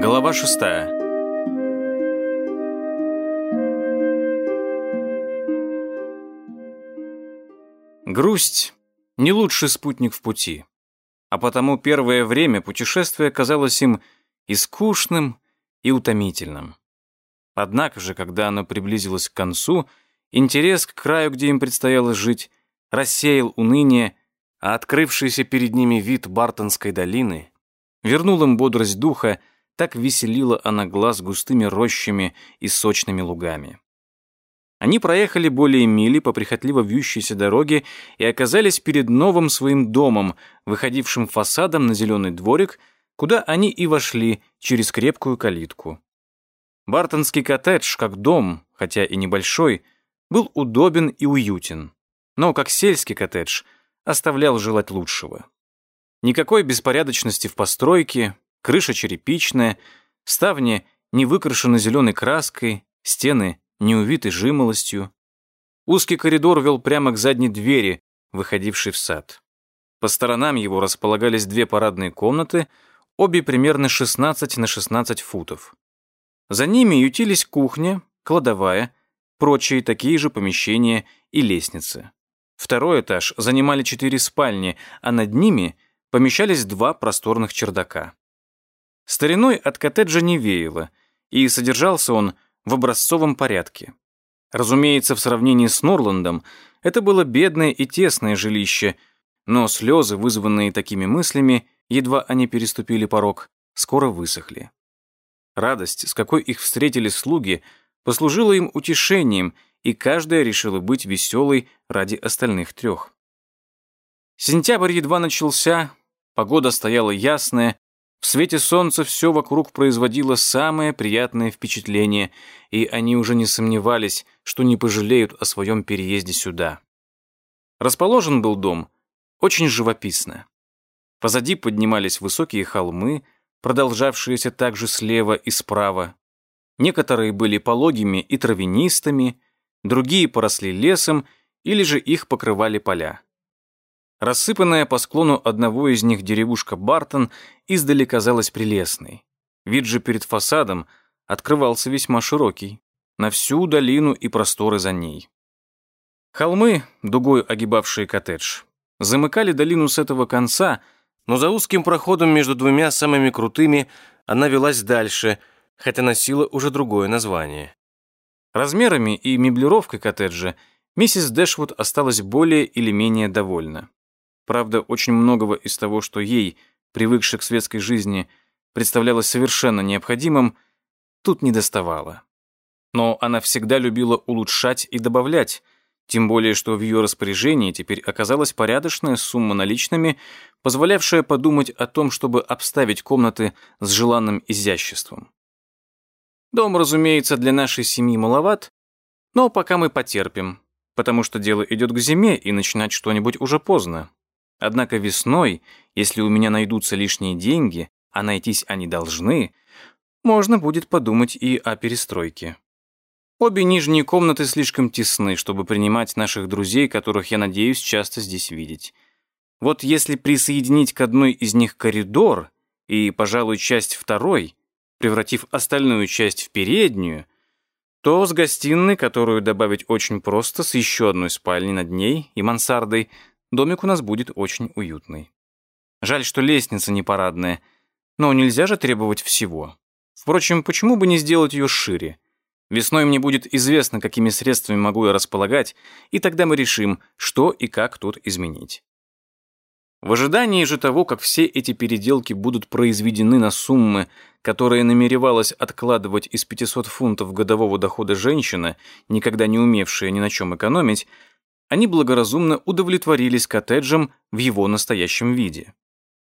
Глава шестая. Грусть — не лучший спутник в пути, а потому первое время путешествие казалось им и скучным, и утомительным. Однако же, когда оно приблизилось к концу, интерес к краю, где им предстояло жить, рассеял уныние, а открывшийся перед ними вид Бартонской долины вернул им бодрость духа, так веселила она глаз густыми рощами и сочными лугами. Они проехали более мили по прихотливо вьющейся дороге и оказались перед новым своим домом, выходившим фасадом на зеленый дворик, куда они и вошли через крепкую калитку. Бартонский коттедж, как дом, хотя и небольшой, был удобен и уютен, но как сельский коттедж оставлял желать лучшего. Никакой беспорядочности в постройке, крыша черепичная, ставни не выкрашены зеленой краской, стены не увиты жимолостью. Узкий коридор вел прямо к задней двери, выходившей в сад. По сторонам его располагались две парадные комнаты, обе примерно 16 на 16 футов. За ними ютились кухня, кладовая, прочие такие же помещения и лестницы. Второй этаж занимали четыре спальни, а над ними помещались два просторных чердака. Стариной от коттеджа не веяло, и содержался он в образцовом порядке. Разумеется, в сравнении с Норландом это было бедное и тесное жилище, но слезы, вызванные такими мыслями, едва они переступили порог, скоро высохли. Радость, с какой их встретили слуги, послужила им утешением, и каждая решила быть веселой ради остальных трех. Сентябрь едва начался, погода стояла ясная, в свете солнца все вокруг производило самое приятное впечатление, и они уже не сомневались, что не пожалеют о своем переезде сюда. Расположен был дом очень живописно. Позади поднимались высокие холмы, продолжавшиеся также слева и справа. Некоторые были пологими и травянистыми, другие поросли лесом или же их покрывали поля. Рассыпанная по склону одного из них деревушка Бартон издали казалась прелестной. Вид же перед фасадом открывался весьма широкий, на всю долину и просторы за ней. Холмы, дугой огибавшие коттедж, замыкали долину с этого конца, но за узким проходом между двумя самыми крутыми она велась дальше, хотя носила уже другое название. Размерами и меблировкой коттеджа миссис Дэшвуд осталась более или менее довольна. Правда, очень многого из того, что ей, привыкшей к светской жизни, представлялось совершенно необходимым, тут не доставало. Но она всегда любила улучшать и добавлять, тем более, что в ее распоряжении теперь оказалась порядочная сумма наличными, позволявшая подумать о том, чтобы обставить комнаты с желанным изяществом. Дом, разумеется, для нашей семьи маловат, но пока мы потерпим, потому что дело идет к зиме, и начинать что-нибудь уже поздно. Однако весной, если у меня найдутся лишние деньги, а найтись они должны, можно будет подумать и о перестройке. Обе нижние комнаты слишком тесны, чтобы принимать наших друзей, которых я надеюсь часто здесь видеть. Вот если присоединить к одной из них коридор и, пожалуй, часть второй, превратив остальную часть в переднюю, то с гостиной, которую добавить очень просто, с еще одной спальней над ней и мансардой, Домик у нас будет очень уютный. Жаль, что лестница не парадная, но нельзя же требовать всего. Впрочем, почему бы не сделать ее шире? Весной мне будет известно, какими средствами могу я располагать, и тогда мы решим, что и как тут изменить. В ожидании же того, как все эти переделки будут произведены на суммы, которые намеревалась откладывать из 500 фунтов годового дохода женщина, никогда не умевшая ни на чем экономить, они благоразумно удовлетворились коттеджем в его настоящем виде.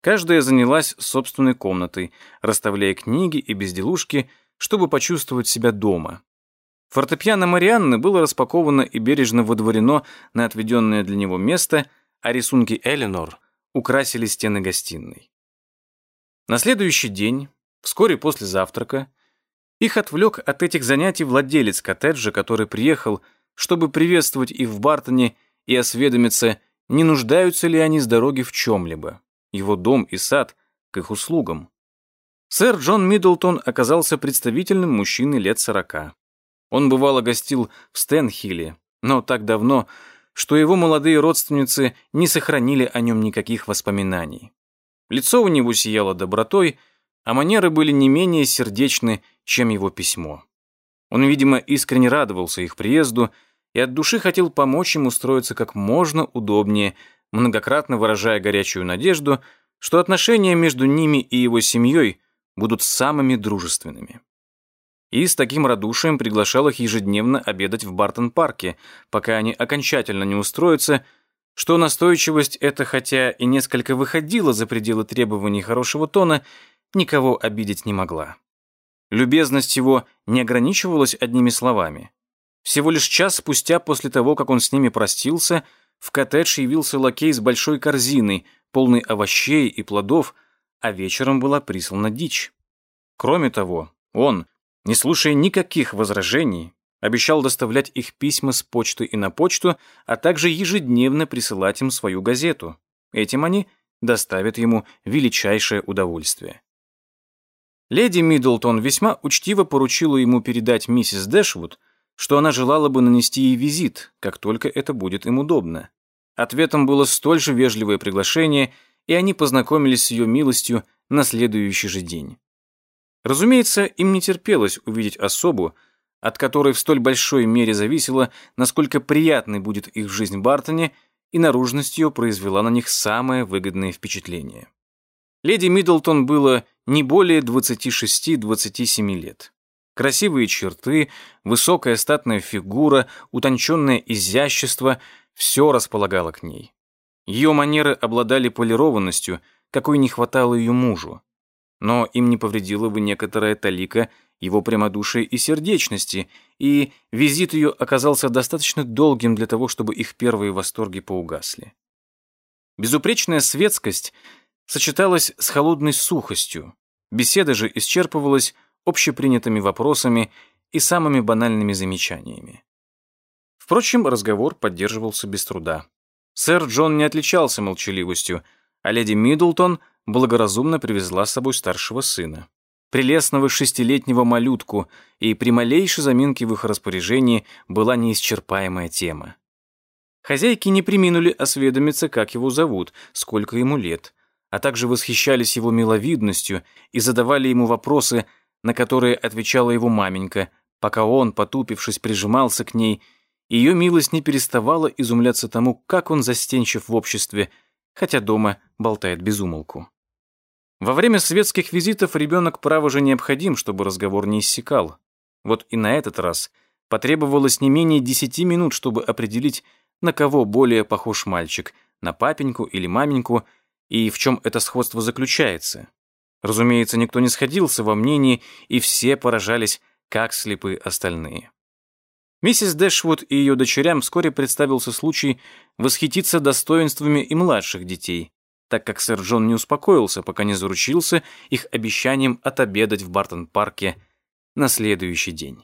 Каждая занялась собственной комнатой, расставляя книги и безделушки, чтобы почувствовать себя дома. Фортепиано Марианны было распаковано и бережно водворено на отведенное для него место, а рисунки Эленор украсили стены гостиной. На следующий день, вскоре после завтрака, их отвлек от этих занятий владелец коттеджа, который приехал, чтобы приветствовать их в Бартоне и осведомиться, не нуждаются ли они с дороги в чем-либо. Его дом и сад к их услугам. Сэр Джон Миддлтон оказался представительным мужчиной лет сорока. Он бывало гостил в Стэнхилле, но так давно, что его молодые родственницы не сохранили о нем никаких воспоминаний. Лицо у него сияло добротой, а манеры были не менее сердечны, чем его письмо. Он, видимо, искренне радовался их приезду и от души хотел помочь им устроиться как можно удобнее, многократно выражая горячую надежду, что отношения между ними и его семьей будут самыми дружественными и с таким радушием приглашал их ежедневно обедать в Бартон-парке, пока они окончательно не устроятся, что настойчивость эта, хотя и несколько выходила за пределы требований хорошего тона, никого обидеть не могла. Любезность его не ограничивалась одними словами. Всего лишь час спустя после того, как он с ними простился, в коттедж явился лакей с большой корзиной, полной овощей и плодов, а вечером была прислана дичь. Кроме того, он, не слушая никаких возражений, обещал доставлять их письма с почты и на почту, а также ежедневно присылать им свою газету. Этим они доставят ему величайшее удовольствие. Леди Миддлтон весьма учтиво поручила ему передать миссис Дэшвуд, что она желала бы нанести ей визит, как только это будет им удобно. Ответом было столь же вежливое приглашение, и они познакомились с ее милостью на следующий же день. Разумеется, им не терпелось увидеть особу, от которой в столь большой мере зависело, насколько приятной будет их жизнь в Бартоне, и наружность ее произвела на них самое выгодное впечатление. Леди Миддлтон было не более 26-27 лет. Красивые черты, высокая статная фигура, утонченное изящество – все располагало к ней. Ее манеры обладали полированностью, какой не хватало ее мужу но им не повредила бы некоторая талика его прямодушия и сердечности, и визит ее оказался достаточно долгим для того, чтобы их первые восторги поугасли. Безупречная светскость сочеталась с холодной сухостью, беседа же исчерпывалась общепринятыми вопросами и самыми банальными замечаниями. Впрочем, разговор поддерживался без труда. Сэр Джон не отличался молчаливостью, а леди Миддлтон — благоразумно привезла с собой старшего сына. Прелестного шестилетнего малютку, и при малейшей заминке в их распоряжении была неисчерпаемая тема. Хозяйки не приминули осведомиться, как его зовут, сколько ему лет, а также восхищались его миловидностью и задавали ему вопросы, на которые отвечала его маменька, пока он, потупившись, прижимался к ней, ее милость не переставала изумляться тому, как он застенчив в обществе, хотя дома болтает без умолку. Во время светских визитов ребенок право же необходим, чтобы разговор не иссякал. Вот и на этот раз потребовалось не менее десяти минут, чтобы определить, на кого более похож мальчик, на папеньку или маменьку, и в чем это сходство заключается. Разумеется, никто не сходился во мнении, и все поражались, как слепы остальные. Миссис Дэшвуд и ее дочерям вскоре представился случай восхититься достоинствами и младших детей, так как сэр Джон не успокоился, пока не заручился их обещанием отобедать в Бартон-парке на следующий день.